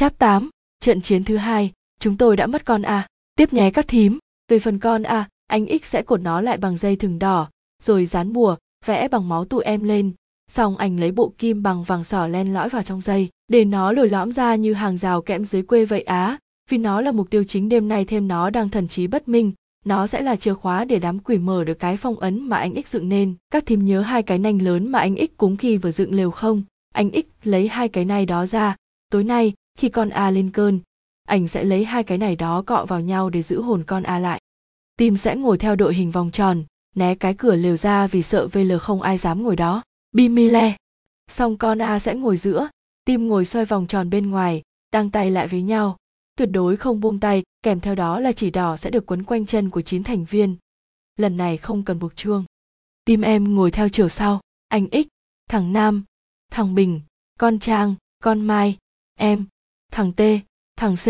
Cháp 8, trận chiến thứ hai, chúng tôi đã mất con A. Tiếp nhé các thím, về phần con A, anh X sẽ cột nó lại bằng dây thừng đỏ, rồi dán bùa, vẽ bằng máu tụi em lên. Xong anh lấy bộ kim bằng vàng sỏ len lõi vào trong dây, để nó lồi lõm ra như hàng rào kẽm dưới quê vậy á. Vì nó là mục tiêu chính đêm nay thêm nó đang thần trí bất minh, nó sẽ là chìa khóa để đám quỷ mở được cái phong ấn mà anh X dựng nên. Các thím nhớ hai cái nanh lớn mà anh X cúng khi vừa dựng lều không? Anh X lấy hai cái này đó ra. Tối nay, khi con A lên cơn, ảnh sẽ lấy hai cái này đó cọ vào nhau để giữ hồn con A lại. Tim sẽ ngồi theo đội hình vòng tròn, né cái cửa lều ra vì sợ VL không ai dám ngồi đó. Bimile. Xong con A sẽ ngồi giữa, tim ngồi xoay vòng tròn bên ngoài, đăng tay lại với nhau. Tuyệt đối không buông tay, kèm theo đó là chỉ đỏ sẽ được quấn quanh chân của chín thành viên. Lần này không cần buộc chuông. Tim em ngồi theo chiều sau, anh X, thằng Nam, thằng Bình, con Trang, con Mai, em, thằng T, thằng C,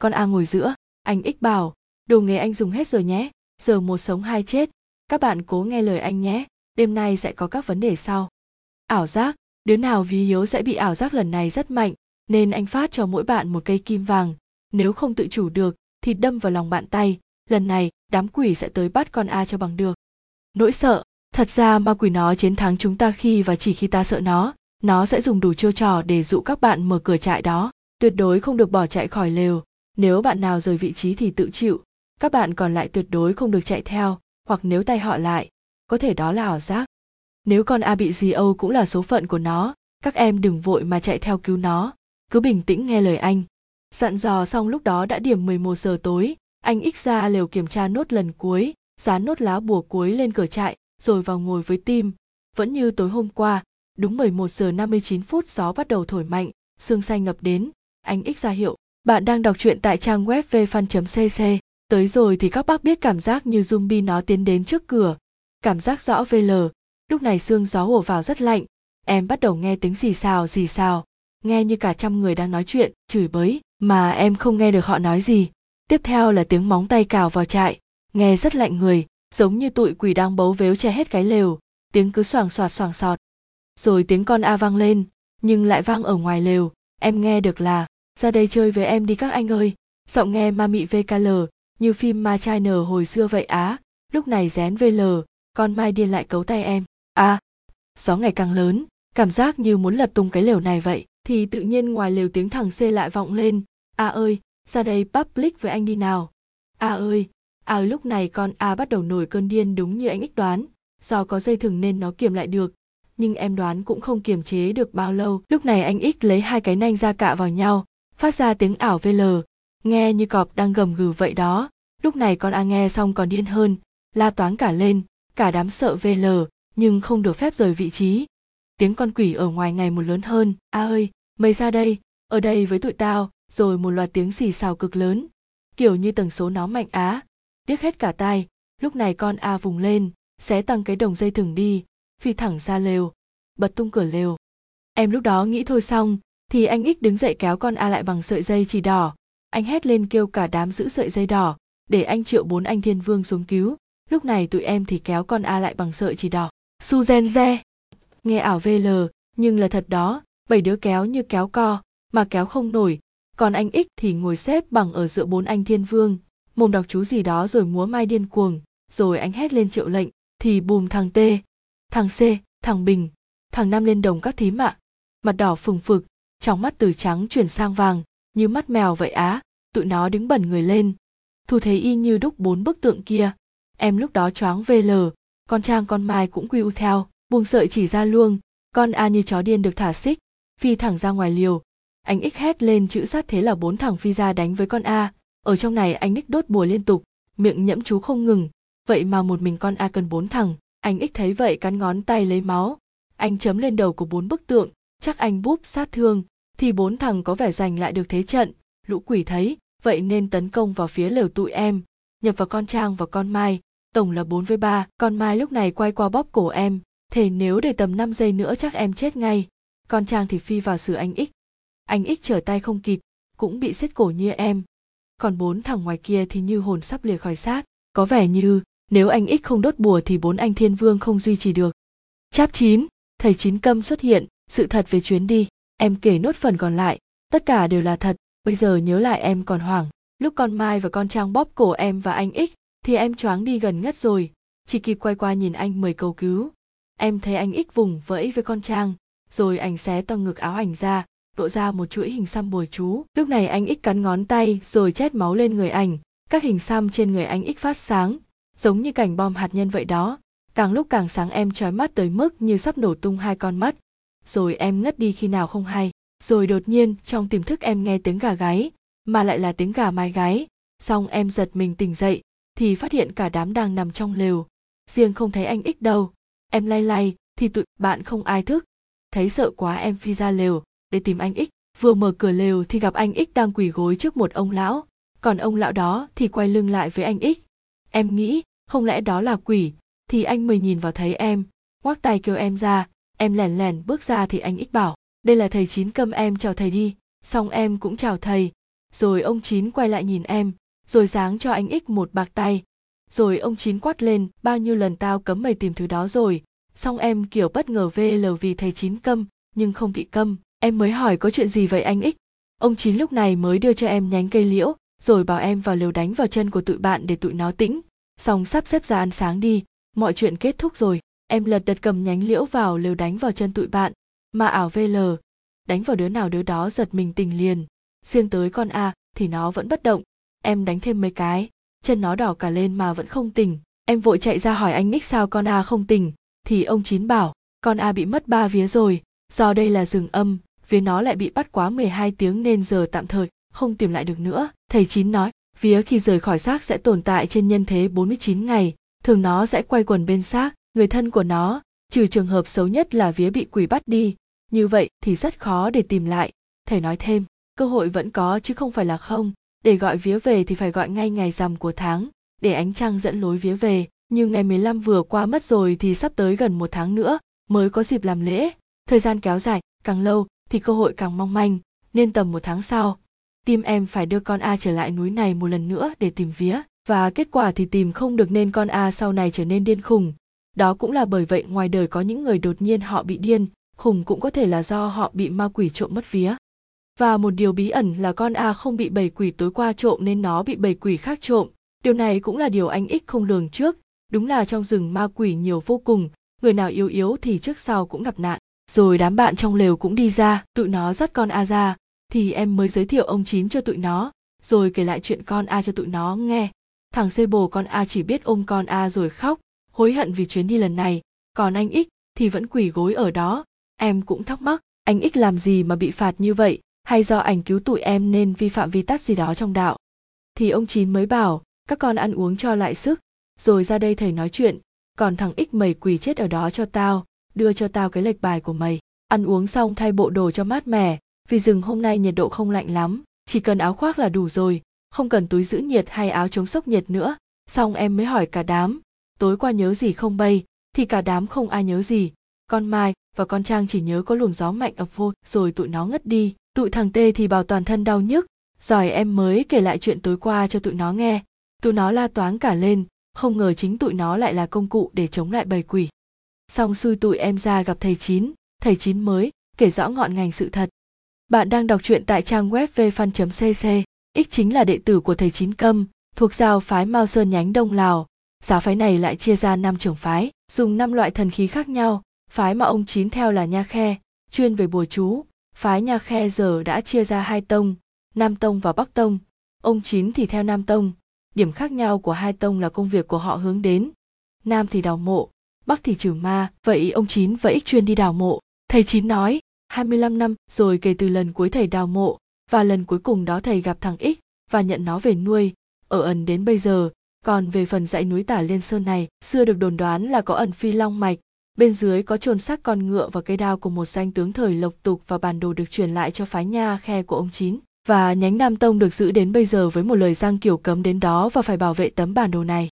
con A ngồi giữa, anh X bảo, đồ nghề anh dùng hết rồi nhé, giờ một sống hai chết, các bạn cố nghe lời anh nhé, đêm nay sẽ có các vấn đề sau. Ảo giác, đứa nào ví yếu sẽ bị ảo giác lần này rất mạnh, nên anh phát cho mỗi bạn một cây kim vàng, nếu không tự chủ được thì đâm vào lòng bạn tay, lần này đám quỷ sẽ tới bắt con A cho bằng được. Nỗi sợ, thật ra ma quỷ nó chiến thắng chúng ta khi và chỉ khi ta sợ nó, nó sẽ dùng đủ chiêu trò để dụ các bạn mở cửa trại đó tuyệt đối không được bỏ chạy khỏi lều. Nếu bạn nào rời vị trí thì tự chịu. Các bạn còn lại tuyệt đối không được chạy theo, hoặc nếu tay họ lại, có thể đó là ảo giác. Nếu con a bị gì âu cũng là số phận của nó, các em đừng vội mà chạy theo cứu nó. Cứ bình tĩnh nghe lời anh. Dặn dò xong lúc đó đã điểm 11 giờ tối, anh ích ra lều kiểm tra nốt lần cuối, dán nốt lá bùa cuối lên cửa trại, rồi vào ngồi với tim vẫn như tối hôm qua, đúng 11 giờ 59 phút gió bắt đầu thổi mạnh, sương xanh ngập đến anh ích ra hiệu, bạn đang đọc truyện tại trang web vfan.cc tới rồi thì các bác biết cảm giác như zombie nó tiến đến trước cửa. Cảm giác rõ vl. Lúc này sương gió ùa vào rất lạnh. Em bắt đầu nghe tiếng xì xào xì xào. Nghe như cả trăm người đang nói chuyện, chửi bới, mà em không nghe được họ nói gì. Tiếp theo là tiếng móng tay cào vào trại. Nghe rất lạnh người, giống như tụi quỷ đang bấu vếu che hết cái lều. Tiếng cứ xoàng xoạt xoàng sọt rồi tiếng con a vang lên, nhưng lại vang ở ngoài lều. Em nghe được là ra đây chơi với em đi các anh ơi. Giọng nghe ma mị vkl như phim ma trai nở hồi xưa vậy á. Lúc này rén vl con mai điên lại cấu tay em. À gió ngày càng lớn. Cảm giác như muốn lật tung cái lều này vậy, thì tự nhiên ngoài lều tiếng thằng c lại vọng lên. A ơi, ra đây public với anh đi nào. A ơi a ơi lúc này con a bắt đầu nổi cơn điên đúng như anh ích đoán. Do có dây thừng nên nó kiềm lại được. Nhưng em đoán cũng không kiềm chế được bao lâu. Lúc này anh ích lấy hai cái nanh ra cạ vào nhau phát ra tiếng ảo vl nghe như cọp đang gầm gừ vậy đó. Lúc này con a nghe xong còn điên hơn, la toáng cả lên, cả đám sợ vl nhưng không được phép rời vị trí. Tiếng con quỷ ở ngoài ngày một lớn hơn. A ơi, mày ra đây, ở đây với tụi tao, rồi một loạt tiếng xì xào cực lớn, kiểu như tần số nó mạnh á. Điếc hết cả tai, lúc này con a vùng lên, xé tăng cái đồng dây thừng đi, phi thẳng ra lều, bật tung cửa lều. Em lúc đó nghĩ thôi xong thì anh ích đứng dậy kéo con a lại bằng sợi dây chỉ đỏ. Anh hét lên kêu cả đám giữ sợi dây đỏ, để anh triệu bốn anh thiên vương xuống cứu. Lúc này tụi em thì kéo con a lại bằng sợi chỉ đỏ. Su gen re nghe ảo vl nhưng là thật đó, bảy đứa kéo như kéo co, mà kéo không nổi. Còn anh ích thì ngồi xếp bằng ở giữa bốn anh thiên vương. Mồm đọc chú gì đó rồi múa mai điên cuồng, rồi anh hét lên triệu lệnh, thì bùm thằng t, thằng c, thằng bình, thằng năm lên đồng các thím ạ. Mặt đỏ phừng phực trong mắt từ trắng chuyển sang vàng, như mắt mèo vậy á, tụi nó đứng bẩn người lên. Thu thấy y như đúc bốn bức tượng kia. Em lúc đó choáng vl con trang con mai cũng quy u theo, buông sợi chỉ ra luông. Con a như chó điên được thả xích, phi thẳng ra ngoài liều. Anh ích hét lên chữ sát thế là bốn thằng phi ra đánh với con a. Ở trong này anh ích đốt bùa liên tục, miệng nhẫm chú không ngừng. Vậy mà một mình con a cần bốn thằng, anh ích thấy vậy cắn ngón tay lấy máu. Anh chấm lên đầu của bốn bức tượng chắc anh búp sát thương thì bốn thằng có vẻ giành lại được thế trận. Lũ quỷ thấy vậy nên tấn công vào phía lều tụi em. Nhập vào con trang và con mai tổng là 4 với 3, con mai lúc này quay qua bóp cổ em thể nếu để tầm 5 giây nữa chắc em chết ngay. Con trang thì phi vào xử anh ích anh ích trở tay không kịp cũng bị xiết cổ như em. Còn bốn thằng ngoài kia thì như hồn sắp lìa khỏi xác. Có vẻ như nếu anh ích không đốt bùa thì bốn anh thiên vương không duy trì được. Cháp 9, thầy chín câm xuất hiện sự thật về chuyến đi, em kể nốt phần còn lại. Tất cả đều là thật. Bây giờ nhớ lại em còn hoảng. Lúc con mai và con trang bóp cổ em và anh ích thì em choáng đi gần ngất rồi. Chỉ kịp quay qua nhìn anh mời cầu cứu. Em thấy anh ích vùng vẫy với con trang, rồi anh xé to ngực áo ảnh ra, lộ ra một chuỗi hình xăm bồi chú. Lúc này anh ích cắn ngón tay, rồi chét máu lên người ảnh. Các hình xăm trên người anh ích phát sáng, giống như cảnh bom hạt nhân vậy đó. Càng lúc càng sáng em trói mắt tới mức như sắp nổ tung hai con mắt rồi em ngất đi khi nào không hay. Rồi đột nhiên, trong tiềm thức em nghe tiếng gà gáy mà lại là tiếng gà mái gáy xong em giật mình tỉnh dậy, thì phát hiện cả đám đang nằm trong lều. Riêng không thấy anh ích đâu. Em lay lay, thì tụi bạn không ai thức. Thấy sợ quá em phi ra lều, để tìm anh ích vừa mở cửa lều thì gặp anh ích đang quỳ gối trước một ông lão. Còn ông lão đó thì quay lưng lại với anh ích em nghĩ, không lẽ đó là quỷ? Thì anh mới nhìn vào thấy em ngoắc tay kêu em ra em lèn lèn bước ra thì anh ích bảo, đây là thầy chín câm em, chào thầy đi. Xong em cũng chào thầy. Rồi ông chín quay lại nhìn em, rồi giáng cho anh ích một bạc tay. Rồi ông chín quát lên, bao nhiêu lần tao cấm mày tìm thứ đó rồi? Xong em kiểu bất ngờ vl vì thầy chín câm, nhưng không bị câm. Em mới hỏi, có chuyện gì vậy anh ích ông chín lúc này mới đưa cho em nhánh cây liễu, rồi bảo em vào lều đánh vào chân của tụi bạn để tụi nó tĩnh. Xong sắp xếp ra ăn sáng đi, mọi chuyện kết thúc rồi em lật đật cầm nhánh liễu vào lều đánh vào chân tụi bạn, mà ảo vl đánh vào đứa nào đứa đó giật mình tình liền. Riêng tới con a, thì nó vẫn bất động. Em đánh thêm mấy cái, chân nó đỏ cả lên mà vẫn không tỉnh. Em vội chạy ra hỏi anh nick sao con a không tỉnh, thì ông chín bảo, con a bị mất ba vía rồi, do đây là rừng âm, vía nó lại bị bắt quá 12 tiếng nên giờ tạm thời không tìm lại được nữa. Thầy chín nói, vía khi rời khỏi xác sẽ tồn tại trên nhân thế 49 ngày, thường nó sẽ quay quần bên xác người thân của nó, trừ trường hợp xấu nhất là vía bị quỷ bắt đi, như vậy thì rất khó để tìm lại. Thầy nói thêm, cơ hội vẫn có chứ không phải là không. Để gọi vía về thì phải gọi ngay ngày rằm của tháng. Để ánh trăng dẫn lối vía về, nhưng ngày 15 vừa qua mất rồi thì sắp tới gần một tháng nữa mới có dịp làm lễ. Thời gian kéo dài, càng lâu thì cơ hội càng mong manh, nên tầm một tháng sau, tim em phải đưa con a trở lại núi này một lần nữa để tìm vía. Và kết quả thì tìm không được nên con a sau này trở nên điên khùng đó cũng là bởi vậy ngoài đời có những người đột nhiên họ bị điên, khùng cũng có thể là do họ bị ma quỷ trộm mất vía. Và một điều bí ẩn là con a không bị bầy quỷ tối qua trộm nên nó bị bầy quỷ khác trộm. Điều này cũng là điều anh ích không lường trước. Đúng là trong rừng ma quỷ nhiều vô cùng, người nào yếu yếu thì trước sau cũng gặp nạn. Rồi đám bạn trong lều cũng đi ra, tụi nó dắt con a ra. Thì em mới giới thiệu ông chín cho tụi nó, rồi kể lại chuyện con a cho tụi nó nghe. Thằng xê bồ con a chỉ biết ôm con a rồi khóc hối hận vì chuyến đi lần này, còn anh ích thì vẫn quỳ gối ở đó. Em cũng thắc mắc, anh ích làm gì mà bị phạt như vậy? Hay do ảnh cứu tụi em nên vi phạm vi tắc gì đó trong đạo? Thì ông chín mới bảo, các con ăn uống cho lại sức. Rồi ra đây thầy nói chuyện, còn thằng ích mày quỳ chết ở đó cho tao, đưa cho tao cái lệch bài của mày. Ăn uống xong thay bộ đồ cho mát mẻ, vì rừng hôm nay nhiệt độ không lạnh lắm, chỉ cần áo khoác là đủ rồi, không cần túi giữ nhiệt hay áo chống sốc nhiệt nữa. Xong em mới hỏi cả đám tối qua nhớ gì không bay, thì cả đám không ai nhớ gì. Con mai và con trang chỉ nhớ có luồng gió mạnh ập vô, rồi tụi nó ngất đi. Tụi thằng tê thì bảo toàn thân đau nhức. Giỏi em mới kể lại chuyện tối qua cho tụi nó nghe. Tụi nó la toáng cả lên, không ngờ chính tụi nó lại là công cụ để chống lại bầy quỷ. Xong xui tụi em ra gặp thầy chín. Thầy chín mới kể rõ ngọn ngành sự thật. Bạn đang đọc truyện tại trang web vfan cc x chính là đệ tử của thầy chín câm, thuộc giáo phái mao sơn nhánh đông lào giáo phái này lại chia ra năm trưởng phái, dùng năm loại thần khí khác nhau. Phái mà ông chín theo là nha khe, chuyên về bùa chú. Phái nha khe giờ đã chia ra hai tông, nam tông và bắc tông. Ông chín thì theo nam tông. Điểm khác nhau của hai tông là công việc của họ hướng đến. Nam thì đào mộ, bắc thì trừ ma. Vậy ông chín và ích chuyên đi đào mộ. Thầy chín nói 25 năm, rồi kể từ lần cuối thầy đào mộ, và lần cuối cùng đó thầy gặp thằng ích và nhận nó về nuôi. Ở ẩn đến bây giờ còn về phần dãy núi tả liên sơn này, xưa được đồn đoán là có ẩn phi long mạch. Bên dưới có chôn xác con ngựa và cây đao của một danh tướng thời lộc tục và bản đồ được truyền lại cho phái nha khe của ông chín. Và nhánh nam tông được giữ đến bây giờ với một lời giang kiểu cấm đến đó và phải bảo vệ tấm bản đồ này.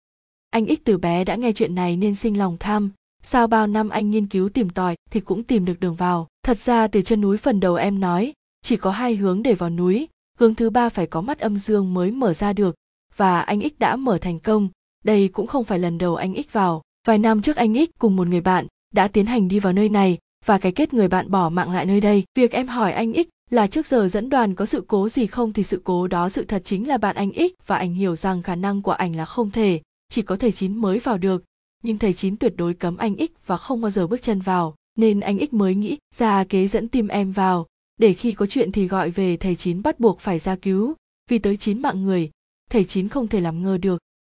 Anh ích từ bé đã nghe chuyện này nên sinh lòng tham. Sao bao năm anh nghiên cứu tìm tòi thì cũng tìm được đường vào. Thật ra từ chân núi phần đầu em nói, chỉ có hai hướng để vào núi. Hướng thứ ba phải có mắt âm dương mới mở ra được và anh ích đã mở thành công. Đây cũng không phải lần đầu anh ích vào. Vài năm trước anh ích cùng một người bạn đã tiến hành đi vào nơi này và cái kết người bạn bỏ mạng lại nơi đây. Việc em hỏi anh ích là trước giờ dẫn đoàn có sự cố gì không thì sự cố đó sự thật chính là bạn anh X và anh hiểu rằng khả năng của anh là không thể, chỉ có thầy Chín mới vào được, nhưng thầy Chín tuyệt đối cấm anh X và không bao giờ bước chân vào, nên anh X mới nghĩ ra kế dẫn tim em vào, để khi có chuyện thì gọi về thầy Chín bắt buộc phải ra cứu, vì tới chín mạng người, thầy Chín không thể làm ngơ được.